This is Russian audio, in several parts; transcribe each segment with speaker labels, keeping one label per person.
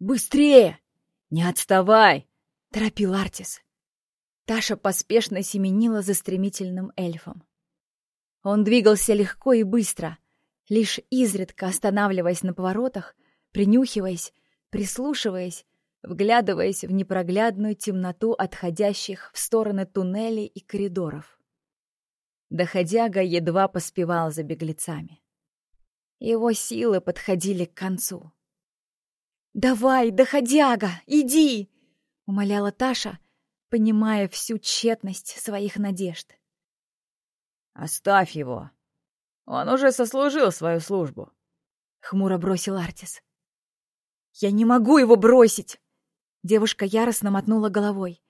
Speaker 1: Быстрее! Не отставай!» — торопил Артис. Таша поспешно семенила за стремительным эльфом. Он двигался легко и быстро, лишь изредка останавливаясь на поворотах, принюхиваясь, прислушиваясь, вглядываясь в непроглядную темноту отходящих в стороны туннелей и коридоров. Доходяга едва поспевал за беглецами. Его силы подходили к концу. «Давай, доходяга, иди!» — умоляла Таша, понимая всю тщетность своих надежд.
Speaker 2: «Оставь его. Он уже сослужил свою службу», —
Speaker 1: хмуро бросил Артис. «Я не могу его бросить!» Девушка яростно мотнула головой.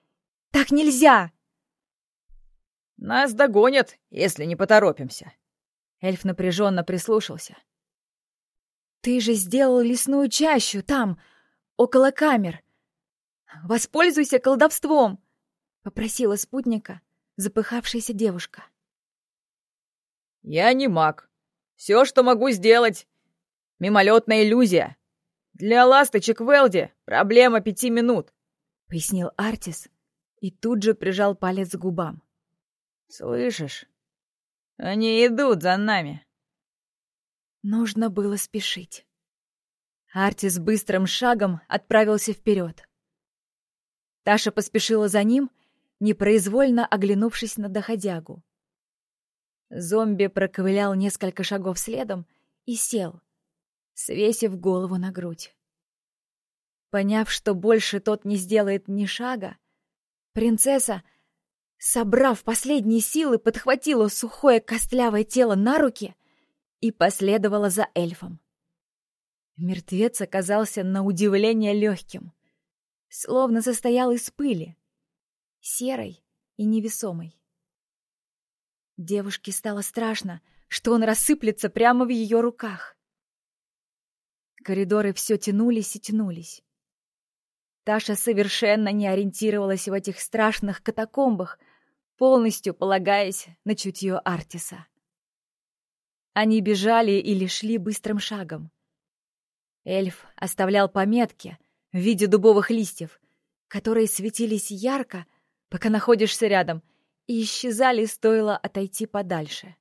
Speaker 1: «Так нельзя!»
Speaker 2: «Нас догонят, если не поторопимся!»
Speaker 1: Эльф напряженно прислушался. «Ты же сделал лесную чащу там, около камер. Воспользуйся колдовством!» — попросила спутника запыхавшаяся девушка.
Speaker 2: «Я не маг. Все, что могу сделать, мимолетная иллюзия. Для ласточек в Элде проблема пяти минут», —
Speaker 1: пояснил Артис и тут же прижал палец к губам.
Speaker 2: «Слышишь? Они идут за нами».
Speaker 1: Нужно было спешить. Артис быстрым шагом отправился вперед. Таша поспешила за ним непроизвольно оглянувшись на доходягу. Зомби проковылял несколько шагов следом и сел, свесив голову на грудь. Поняв, что больше тот не сделает ни шага, принцесса, собрав последние силы, подхватила сухое костлявое тело на руки и последовала за эльфом. Мертвец оказался на удивление легким, словно состоял из пыли серой и невесомой. Девушке стало страшно, что он рассыплется прямо в ее руках. Коридоры все тянулись и тянулись. Таша совершенно не ориентировалась в этих страшных катакомбах, полностью полагаясь на чутье Артиса. Они бежали или шли быстрым шагом. Эльф оставлял пометки в виде дубовых листьев, которые светились ярко, пока находишься рядом, и исчезали, стоило отойти подальше.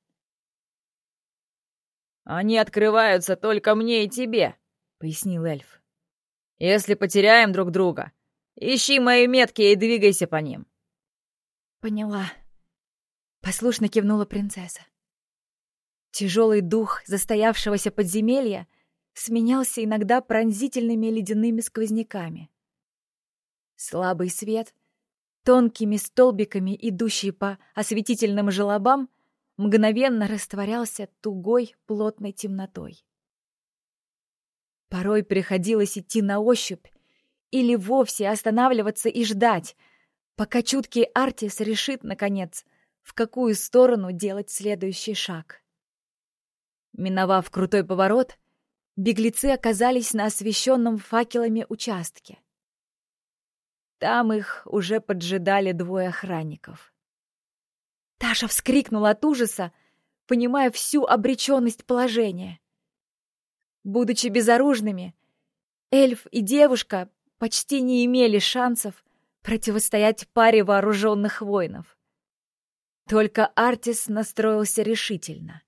Speaker 2: «Они открываются только мне и тебе», — пояснил эльф. «Если потеряем друг друга, ищи мои метки и двигайся по ним».
Speaker 1: «Поняла», — послушно кивнула принцесса. Тяжелый дух застоявшегося подземелья сменялся иногда пронзительными ледяными сквозняками. Слабый свет тонкими столбиками, идущий по осветительным желобам, мгновенно растворялся тугой плотной темнотой. Порой приходилось идти на ощупь или вовсе останавливаться и ждать, пока чуткий Артис решит, наконец, в какую сторону делать следующий шаг. Миновав крутой поворот, беглецы оказались на освещенном факелами участке. Там их уже поджидали двое охранников. Таша вскрикнула от ужаса, понимая всю обреченность положения. Будучи безоружными, эльф и девушка почти не имели шансов противостоять паре вооруженных воинов. Только Артис настроился решительно,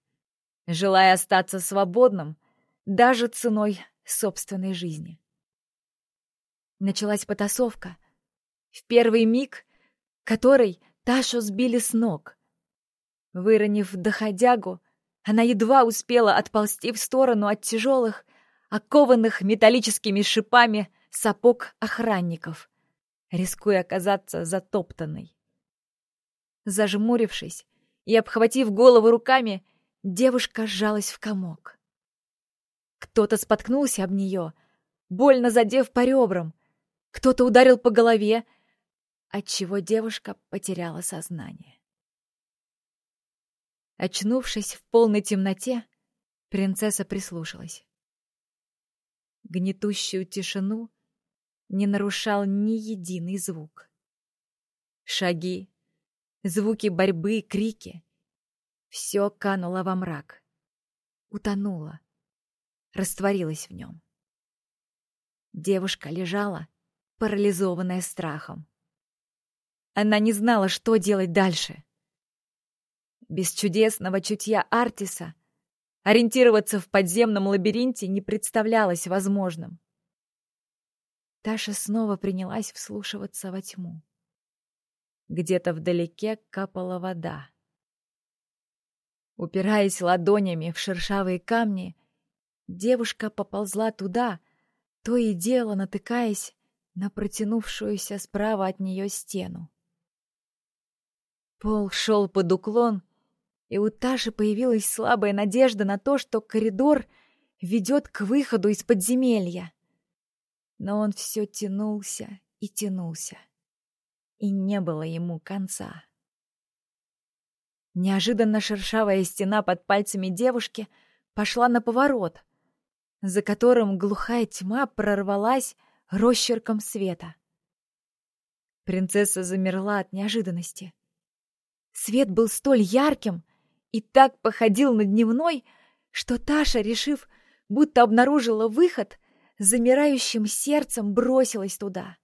Speaker 1: желая остаться свободным даже ценой собственной жизни. Началась потасовка, в первый миг который Ташу сбили с ног. Выронив доходягу, она едва успела отползти в сторону от тяжелых, окованных металлическими шипами сапог охранников, рискуя оказаться затоптанной. Зажмурившись и обхватив голову руками, девушка сжалась в комок. Кто-то споткнулся об нее, больно задев по ребрам, кто-то ударил по голове, отчего девушка потеряла сознание. Очнувшись в полной темноте, принцесса прислушалась. Гнетущую тишину не нарушал ни единый звук. Шаги, звуки борьбы, крики — все кануло во мрак, утонуло, растворилось в нем. Девушка лежала, парализованная страхом. Она не знала, что делать дальше. Без чудесного чутья Артиса ориентироваться в подземном лабиринте не представлялось возможным. Таша снова принялась вслушиваться во тьму. Где-то вдалеке капала вода. Упираясь ладонями в шершавые камни, девушка поползла туда, то и дело натыкаясь на протянувшуюся справа от нее стену. Пол шел под уклон, и у Таши появилась слабая надежда на то, что коридор ведет к выходу из подземелья. Но он все тянулся и тянулся, и не было ему конца. Неожиданно шершавая стена под пальцами девушки пошла на поворот, за которым глухая тьма прорвалась росчерком света. Принцесса замерла от неожиданности. Свет был столь ярким и так походил на дневной, что Таша, решив, будто обнаружила выход, замирающим сердцем бросилась туда.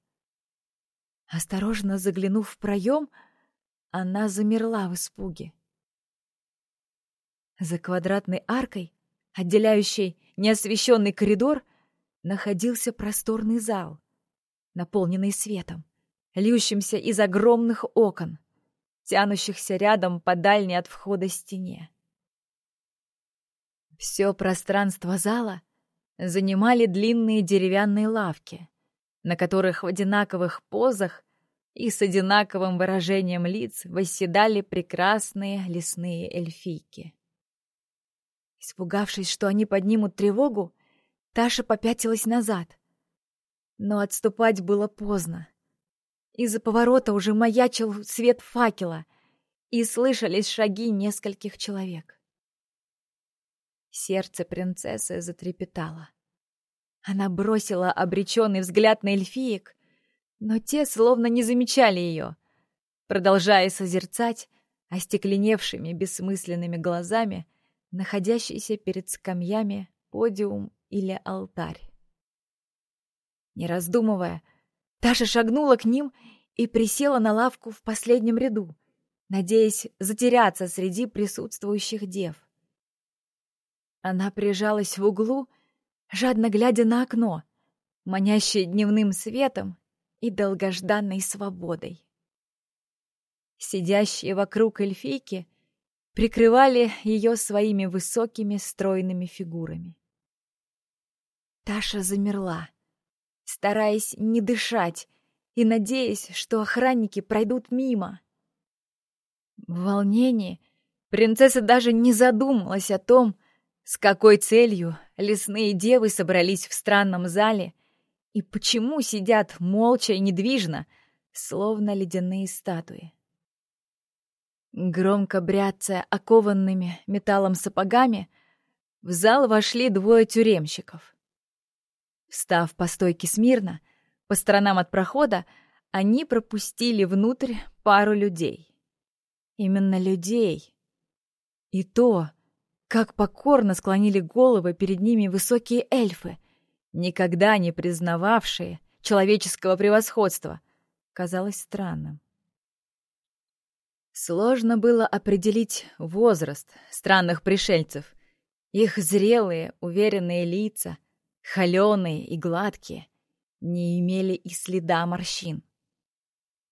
Speaker 1: Осторожно заглянув в проем, она замерла в испуге. За квадратной аркой, отделяющей неосвещенный коридор, находился просторный зал, наполненный светом, льющимся из огромных окон, тянущихся рядом по дальней от входа стене. Все пространство зала занимали длинные деревянные лавки, на которых в одинаковых позах и с одинаковым выражением лиц восседали прекрасные лесные эльфийки. Испугавшись, что они поднимут тревогу, Таша попятилась назад. Но отступать было поздно. Из-за поворота уже маячил свет факела, и слышались шаги нескольких человек. Сердце принцессы затрепетало. Она бросила обреченный взгляд на эльфиек, но те словно не замечали ее, продолжая созерцать остекленевшими бессмысленными глазами находящийся перед скамьями подиум или алтарь. Не раздумывая, Таша шагнула к ним и присела на лавку в последнем ряду, надеясь затеряться среди присутствующих дев. Она прижалась в углу, жадно глядя на окно, манящее дневным светом и долгожданной свободой. Сидящие вокруг эльфийки прикрывали ее своими высокими стройными фигурами. Таша замерла, стараясь не дышать и надеясь, что охранники пройдут мимо. В волнении принцесса даже не задумалась о том, с какой целью лесные девы собрались в странном зале и почему сидят молча и недвижно, словно ледяные статуи. Громко бряцая окованными металлом сапогами, в зал вошли двое тюремщиков. Встав по стойке смирно, по сторонам от прохода, они пропустили внутрь пару людей. Именно людей. И то, как покорно склонили головы перед ними высокие эльфы, никогда не признававшие человеческого превосходства, казалось странным. Сложно было определить возраст странных пришельцев. Их зрелые, уверенные лица, холеные и гладкие, не имели и следа морщин.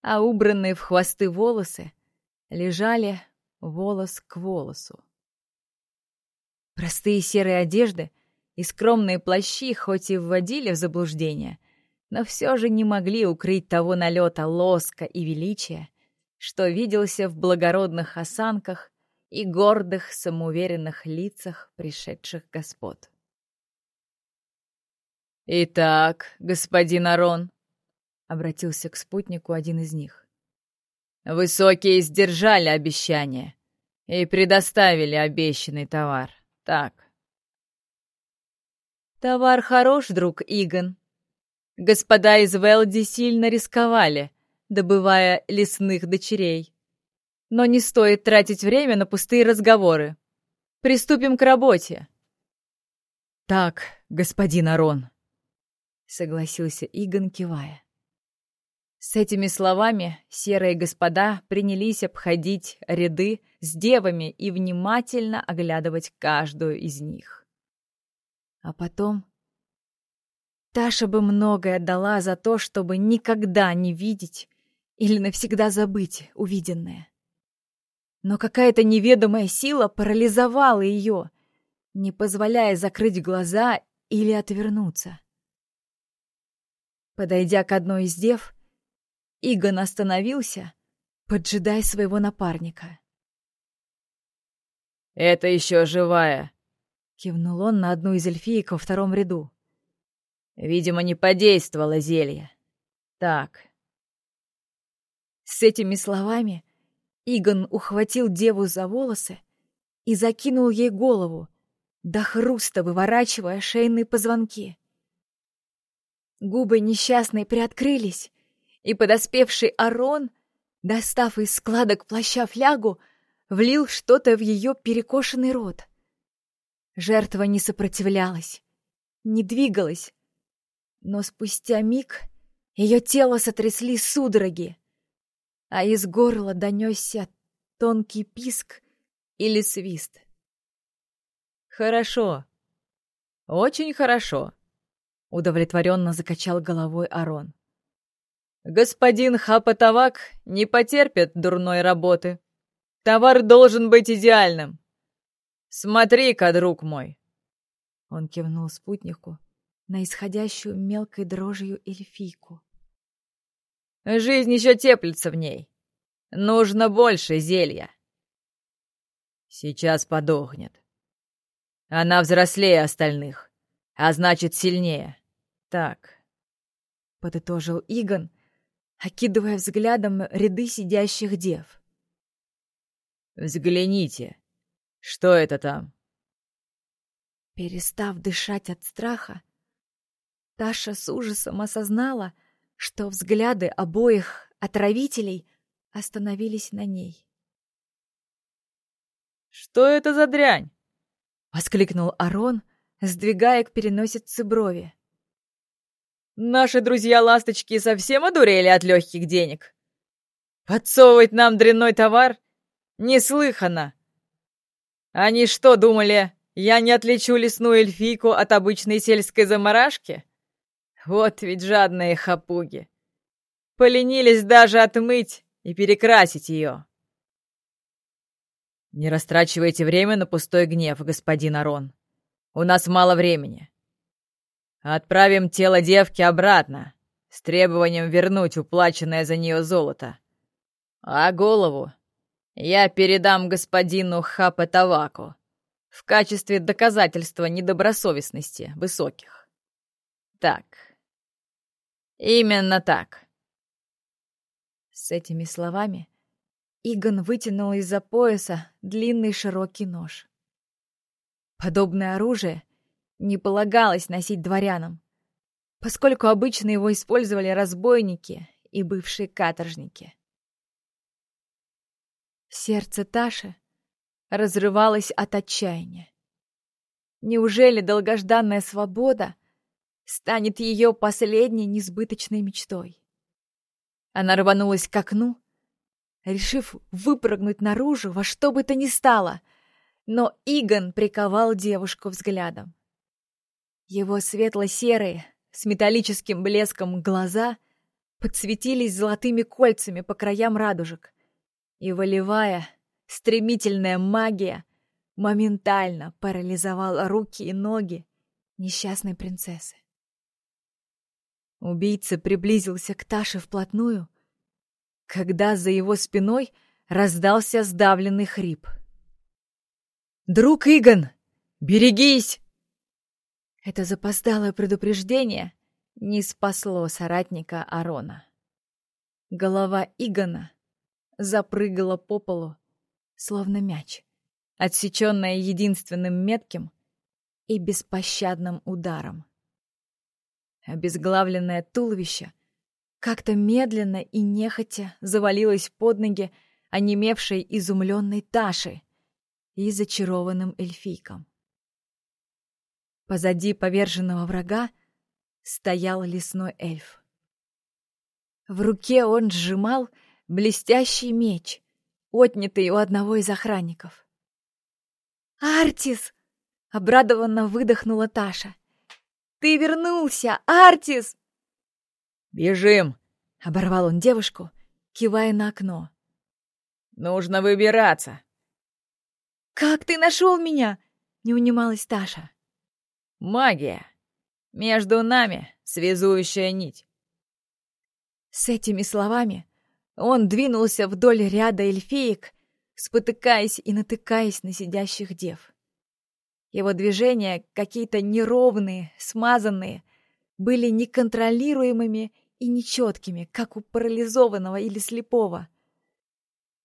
Speaker 1: А убранные в хвосты волосы лежали волос к волосу. Простые серые одежды и скромные плащи хоть и вводили в заблуждение, но все же не могли укрыть того налета лоска и величия, что виделся в благородных осанках и гордых, самоуверенных лицах пришедших господ. «Итак, господин Арон», — обратился к спутнику один из них, — «высокие сдержали обещание и предоставили обещанный товар, так?» «Товар хорош, друг Игон. Господа из Велди сильно рисковали, добывая лесных дочерей. Но не стоит тратить время на пустые разговоры. Приступим к работе. Так, господин Арон. — согласился Игон, кивая. С этими словами серые господа принялись обходить ряды с девами и внимательно оглядывать каждую из них. А потом Таша бы многое отдала за то, чтобы никогда не видеть или навсегда забыть увиденное. Но какая-то неведомая сила парализовала ее, не позволяя закрыть глаза или отвернуться. Подойдя к одной из дев, Игон остановился, поджидая своего напарника.
Speaker 2: «Это еще живая!»
Speaker 1: — кивнул он на одну из эльфиек во втором ряду.
Speaker 2: «Видимо, не подействовало зелье. Так».
Speaker 1: С этими словами Игон ухватил деву за волосы и закинул ей голову, до хруста выворачивая шейные позвонки. Губы несчастной приоткрылись, и подоспевший Арон, достав из складок плаща флягу, влил что-то в ее перекошенный рот. Жертва не сопротивлялась, не двигалась, но спустя миг ее тело сотрясли судороги, а из горла донесся тонкий писк или свист.
Speaker 2: «Хорошо, очень хорошо», — удовлетворенно закачал головой Арон. «Господин Хапатавак не потерпит дурной работы. Товар должен быть идеальным. Смотри-ка, друг мой!»
Speaker 1: Он кивнул спутнику на исходящую мелкой дрожью эльфийку.
Speaker 2: «Жизнь еще теплится в ней. Нужно больше зелья. Сейчас подохнет. Она взрослее остальных, а значит сильнее. Так, —
Speaker 1: подытожил Игон, окидывая взглядом ряды сидящих дев.
Speaker 2: «Взгляните, что это там?»
Speaker 1: Перестав дышать от страха, Таша с ужасом осознала, что взгляды обоих отравителей остановились на ней.
Speaker 2: «Что это за дрянь?»
Speaker 1: — воскликнул Арон, сдвигая к переносице брови.
Speaker 2: Наши друзья-ласточки совсем одурели от легких денег. Подсовывать нам дрянной товар? Неслыханно. Они что, думали, я не отличу лесную эльфийку от обычной сельской заморашки? Вот ведь жадные хапуги. Поленились даже отмыть и перекрасить ее. Не растрачивайте время на пустой гнев, господин Арон. У нас мало времени. Отправим тело девки обратно, с требованием вернуть уплаченное за нее золото. А голову я передам господину Хапетаваку в качестве доказательства недобросовестности высоких. Так. Именно так.
Speaker 1: С этими словами Игон вытянул из-за пояса длинный широкий нож. Подобное оружие не полагалось носить дворянам, поскольку обычно его использовали разбойники и бывшие каторжники. Сердце Таши разрывалось от отчаяния. Неужели долгожданная свобода станет ее последней несбыточной мечтой? Она рванулась к окну, решив выпрыгнуть наружу во что бы то ни стало, но Игон приковал девушку взглядом. Его светло-серые, с металлическим блеском глаза подсветились золотыми кольцами по краям радужек, и волевая, стремительная магия моментально парализовала руки и ноги несчастной принцессы. Убийца приблизился к Таше вплотную, когда за его спиной раздался сдавленный хрип.
Speaker 2: «Друг Игон, берегись!»
Speaker 1: Это запоздалое предупреждение не спасло соратника Арона. Голова Игона запрыгала по полу, словно мяч, отсеченная единственным метким и беспощадным ударом. Обезглавленное туловище как-то медленно и нехотя завалилось под ноги онемевшей изумленной Таши и зачарованным эльфийком. Позади поверженного врага стоял лесной эльф. В руке он сжимал блестящий меч, отнятый у одного из охранников. «Артис!» — обрадованно выдохнула Таша. «Ты вернулся, Артис!»
Speaker 2: «Бежим!»
Speaker 1: — оборвал он девушку, кивая на окно.
Speaker 2: «Нужно выбираться!»
Speaker 1: «Как ты нашел меня?» — не унималась Таша.
Speaker 2: «Магия! Между нами связующая нить!»
Speaker 1: С этими словами он двинулся вдоль ряда эльфеек, спотыкаясь и натыкаясь на сидящих дев. Его движения, какие-то неровные, смазанные, были неконтролируемыми и нечеткими, как у парализованного или слепого.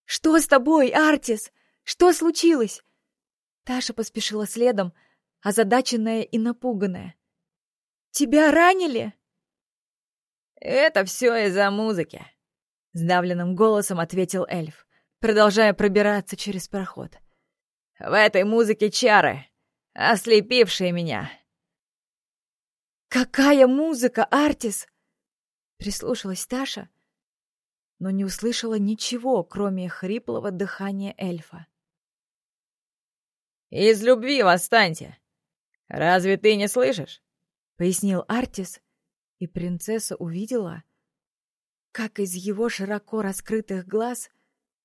Speaker 1: «Что с тобой, Артис? Что случилось?» Таша поспешила следом, озадаченная и напуганная. «Тебя ранили?»
Speaker 2: «Это все из-за музыки», — сдавленным голосом ответил эльф, продолжая пробираться через проход. «В этой музыке чары, ослепившие меня».
Speaker 1: «Какая музыка, Артис?» Прислушалась Таша, но не услышала ничего, кроме хриплого дыхания эльфа.
Speaker 2: «Из любви восстаньте! Разве ты не слышишь?»
Speaker 1: — пояснил Артис, и принцесса увидела, как из его широко раскрытых глаз,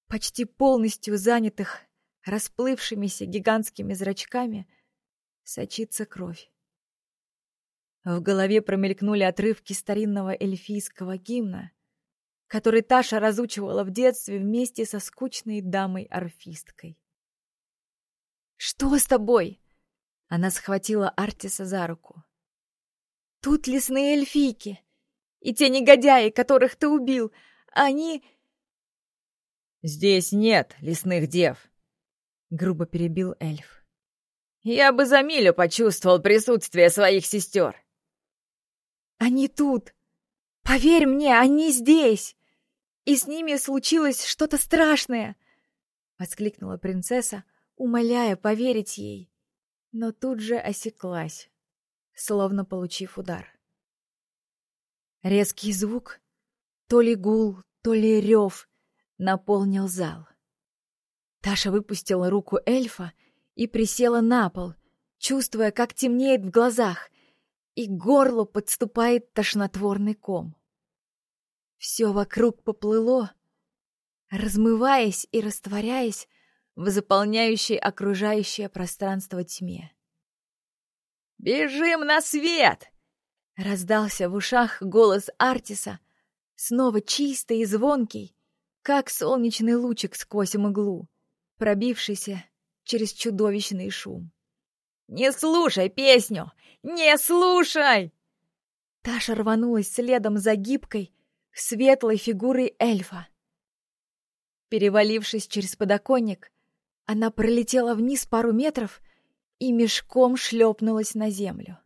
Speaker 1: почти полностью занятых расплывшимися гигантскими зрачками, сочится кровь. В голове промелькнули отрывки старинного эльфийского гимна, который Таша разучивала в детстве вместе со скучной дамой-орфисткой. «Что с тобой?» Она схватила Артиса за руку. Тут лесные эльфийки. И те негодяи, которых ты убил, они...
Speaker 2: Здесь нет лесных дев, — грубо перебил эльф. Я бы за милю почувствовал присутствие своих сестер.
Speaker 1: Они тут. Поверь мне, они здесь. И с ними случилось что-то страшное, — воскликнула принцесса, умоляя поверить ей, но тут же осеклась словно получив удар. Резкий звук, то ли гул, то ли рев, наполнил зал. Таша выпустила руку эльфа и присела на пол, чувствуя, как темнеет в глазах, и к горлу подступает тошнотворный ком. Все вокруг поплыло, размываясь и растворяясь в заполняющей окружающее пространство тьме.
Speaker 2: «Бежим на свет!»
Speaker 1: Раздался в ушах голос Артиса, снова чистый и звонкий, как солнечный лучик сквозь мглу, пробившийся через чудовищный шум.
Speaker 2: «Не слушай песню! Не слушай!»
Speaker 1: Таша рванулась следом за гибкой, светлой фигурой эльфа. Перевалившись через подоконник, она пролетела вниз пару метров и мешком шлепнулась на землю.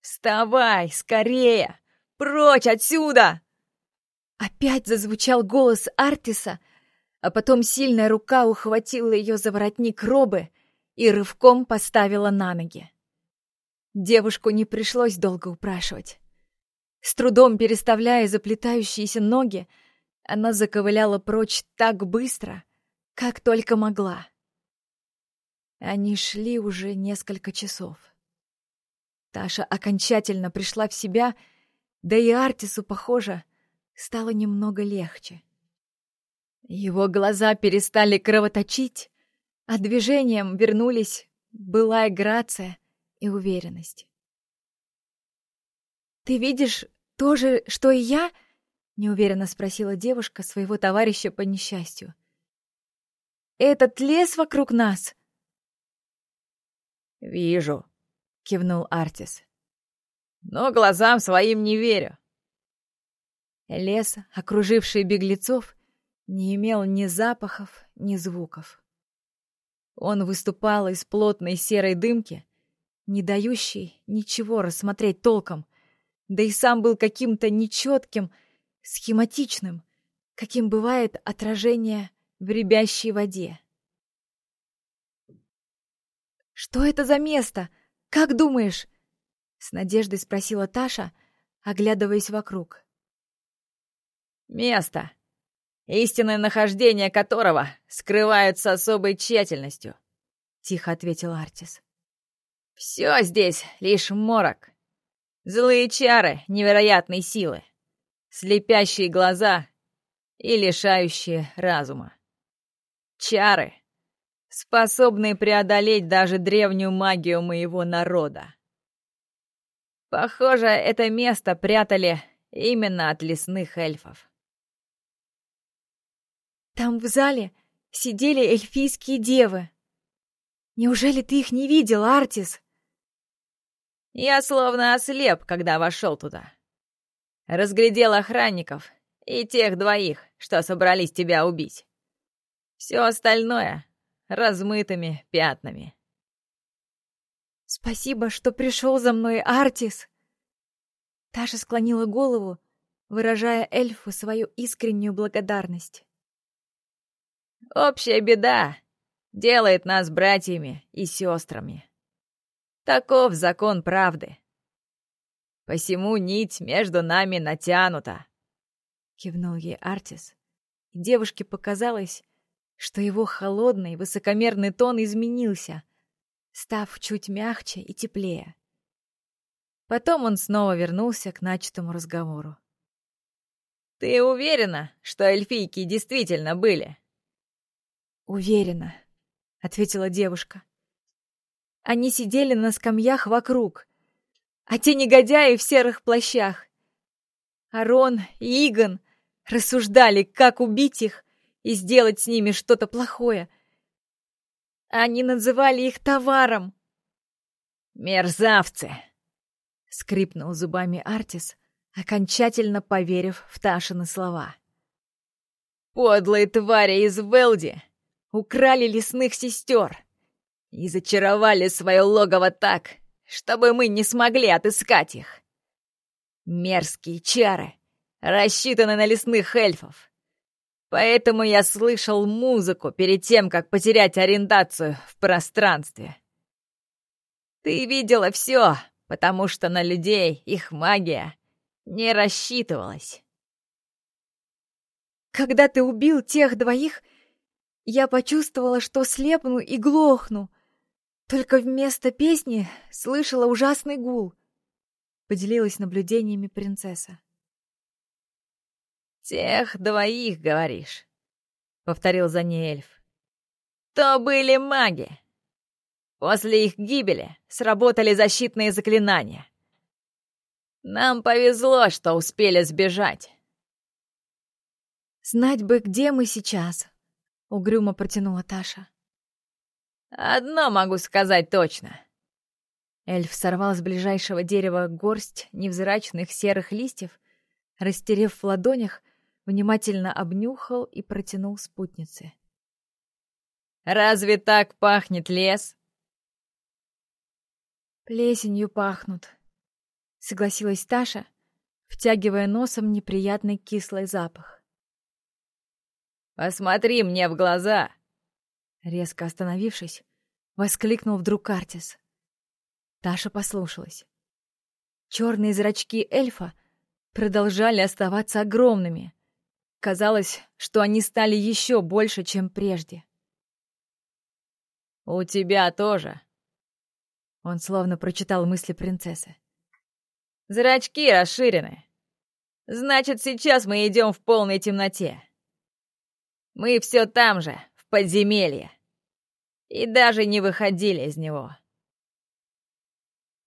Speaker 2: «Вставай, скорее! Прочь отсюда!»
Speaker 1: Опять зазвучал голос Артиса, а потом сильная рука ухватила ее за воротник робы и рывком поставила на ноги. Девушку не пришлось долго упрашивать. С трудом переставляя заплетающиеся ноги, она заковыляла прочь так быстро, как только могла. Они шли уже несколько часов. Таша окончательно пришла в себя, да и Артису, похоже, стало немного легче. Его глаза перестали кровоточить, а движением вернулись былая грация и уверенность. «Ты видишь то же, что и я?» — неуверенно спросила девушка своего товарища по несчастью. «Этот лес вокруг нас
Speaker 2: «Вижу», — кивнул Артис. «Но глазам своим не верю».
Speaker 1: Лес, окруживший беглецов, не имел ни запахов, ни звуков. Он выступал из плотной серой дымки, не дающей ничего рассмотреть толком, да и сам был каким-то нечетким, схематичным, каким бывает отражение в рябящей воде. «Что это за место? Как думаешь?» С надеждой спросила Таша, оглядываясь вокруг.
Speaker 2: «Место, истинное нахождение которого скрывают с особой тщательностью», — тихо ответил Артис. «Все здесь лишь морок. Злые чары невероятной силы, слепящие глаза и лишающие разума. Чары, способные преодолеть даже древнюю магию моего народа. Похоже, это место прятали именно от лесных эльфов.
Speaker 1: Там в зале сидели эльфийские девы. Неужели ты их не видел, Артис?
Speaker 2: Я словно ослеп, когда вошел туда. Разглядел охранников и тех двоих, что собрались тебя убить. Все остальное — размытыми пятнами.
Speaker 1: «Спасибо, что пришел за мной, Артис!» Таша склонила голову, выражая эльфу свою искреннюю благодарность.
Speaker 2: «Общая беда делает нас братьями и сестрами. Таков закон правды. Посему нить между нами натянута», — кивнул ей Артис.
Speaker 1: И девушке показалось, что его холодный, высокомерный тон изменился, став чуть мягче и теплее. Потом он снова вернулся к начатому разговору.
Speaker 2: «Ты уверена, что эльфийки действительно были?»
Speaker 1: «Уверена», — ответила девушка. Они сидели на скамьях вокруг, а те негодяи в серых плащах. Арон и Игон рассуждали, как убить их и сделать с ними что-то плохое. Они называли их товаром.
Speaker 2: «Мерзавцы!» — скрипнул зубами Артис, окончательно поверив в Ташины слова. «Подлые твари из Велди украли лесных сестер!» и зачаровали свое логово так, чтобы мы не смогли отыскать их. Мерзкие чары рассчитаны на лесных эльфов. Поэтому я слышал музыку перед тем, как потерять ориентацию в пространстве. Ты видела все, потому что на людей их магия не рассчитывалась.
Speaker 1: Когда ты убил тех двоих, я почувствовала, что слепну и глохну, только вместо песни слышала ужасный гул. Поделилась наблюдениями принцесса.
Speaker 2: «Тех двоих, говоришь?» — повторил за ней эльф. «То были маги. После их гибели сработали защитные заклинания. Нам повезло, что успели сбежать».
Speaker 1: «Знать бы, где мы сейчас», — угрюмо протянула Таша.
Speaker 2: Одно могу сказать точно.
Speaker 1: Эльф сорвал с ближайшего дерева горсть невзрачных серых листьев, растерев в ладонях, внимательно обнюхал и протянул спутнице.
Speaker 2: «Разве так пахнет лес?»
Speaker 1: «Плесенью пахнут», — согласилась Таша, втягивая носом неприятный кислый запах.
Speaker 2: «Посмотри мне в глаза!»
Speaker 1: Резко остановившись, воскликнул вдруг Артис. Таша послушалась. Черные зрачки эльфа продолжали оставаться огромными. Казалось, что они стали еще больше, чем прежде.
Speaker 2: «У тебя тоже!»
Speaker 1: Он словно прочитал мысли принцессы.
Speaker 2: «Зрачки расширены. Значит, сейчас мы идем в полной темноте. Мы все там же, в подземелье и даже не выходили из него.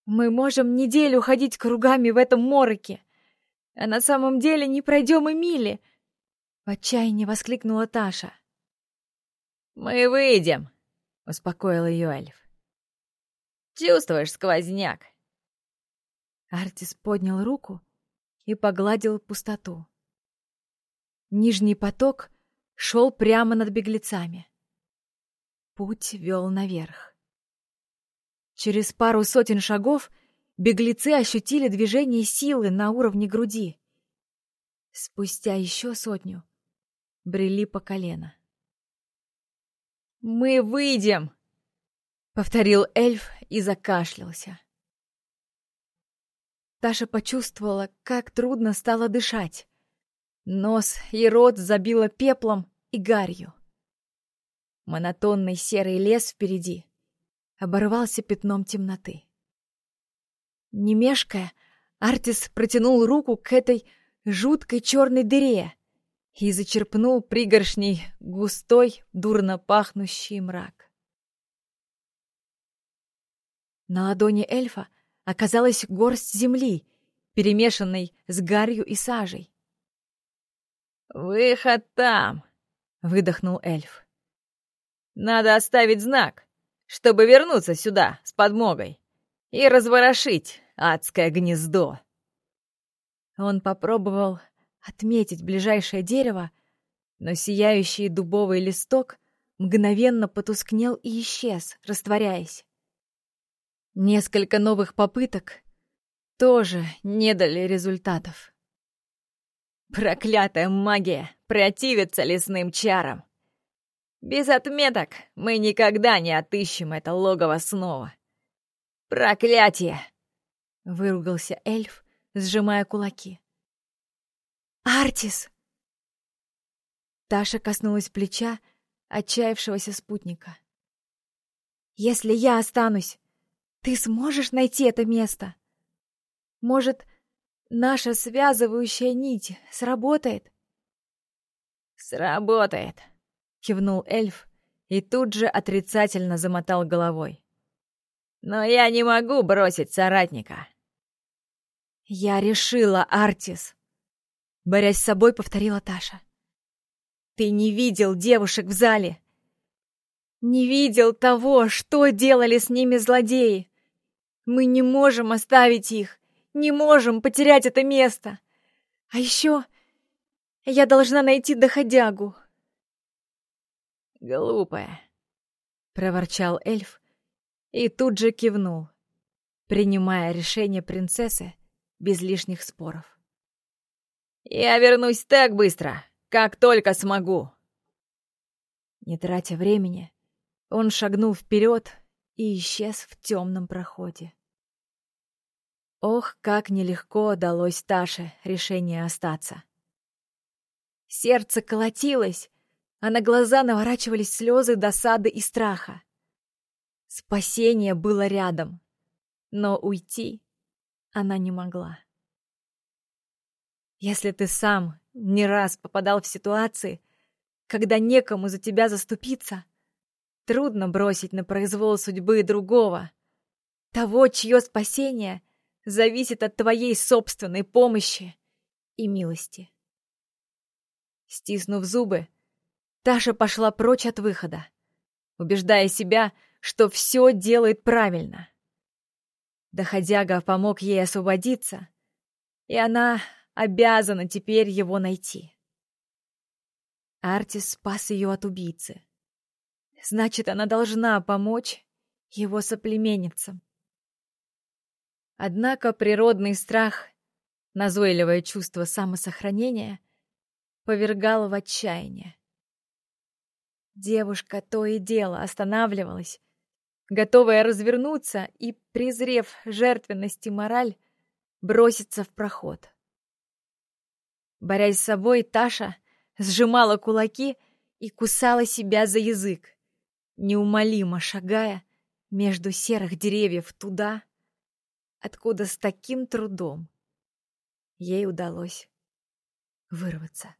Speaker 1: Мы можем неделю ходить кругами в этом мороке, а на самом деле не пройдем и мили, в отчаянии воскликнула Таша.
Speaker 2: Мы выйдем, успокоил ее эльф. Чувствуешь сквозняк?
Speaker 1: Артис поднял руку и погладил пустоту. Нижний поток шел прямо над беглецами. Путь вел наверх. Через пару сотен шагов беглецы ощутили движение силы на уровне груди. Спустя еще сотню брели по колено.
Speaker 2: «Мы выйдем!» — повторил эльф и закашлялся.
Speaker 1: Таша почувствовала, как трудно стало дышать. Нос и рот забило пеплом и гарью. Монотонный серый лес впереди оборвался пятном темноты. Не мешкая, Артис протянул руку к этой жуткой черной дыре и зачерпнул пригоршней густой, дурно пахнущий мрак. На ладони эльфа оказалась горсть земли, перемешанной с гарью и сажей.
Speaker 2: «Выход там!» — выдохнул эльф. «Надо оставить знак, чтобы вернуться сюда с подмогой и разворошить адское гнездо».
Speaker 1: Он попробовал отметить ближайшее дерево, но сияющий дубовый листок мгновенно потускнел и исчез, растворяясь. Несколько новых попыток тоже не дали результатов.
Speaker 2: Проклятая магия противится лесным чарам. Без отметок мы никогда не отыщем это логово снова. Проклятие!
Speaker 1: Выругался эльф, сжимая кулаки. «Артис!» Таша коснулась плеча отчаявшегося спутника. «Если я останусь, ты сможешь найти это место? Может, наша связывающая нить сработает?»
Speaker 2: «Сработает!» — кивнул эльф и тут же отрицательно замотал головой. «Но я не могу бросить соратника!»
Speaker 1: «Я решила, Артис!» Борясь с собой, повторила Таша. «Ты не видел девушек в зале! Не видел того, что делали с ними злодеи! Мы не можем оставить их! Не можем потерять это место! А еще я должна найти доходягу!»
Speaker 2: «Глупая!» — проворчал эльф и тут же кивнул, принимая решение принцессы без лишних споров. «Я вернусь так быстро, как только смогу!»
Speaker 1: Не тратя времени, он шагнул вперед и исчез в темном проходе. Ох, как нелегко далось Таше решение остаться. Сердце колотилось, а на глаза наворачивались слезы досады и страха. Спасение было рядом, но уйти она не могла. Если ты сам не раз попадал в ситуации, когда некому за тебя заступиться, трудно бросить на произвол судьбы другого, того, чье спасение зависит от твоей собственной помощи и милости. Стиснув зубы, Таша пошла прочь от выхода, убеждая себя, что все делает правильно. Доходяга помог ей освободиться, и она обязана теперь его найти. Артис спас ее от убийцы. Значит, она должна помочь его соплеменницам. Однако природный страх, назойливое чувство самосохранения, повергало в отчаяние. Девушка то и дело останавливалась, готовая развернуться и, презрев жертвенность и мораль, броситься в проход. Борясь с собой, Таша сжимала кулаки и кусала себя за язык, неумолимо шагая между серых деревьев туда, откуда с таким трудом ей удалось вырваться.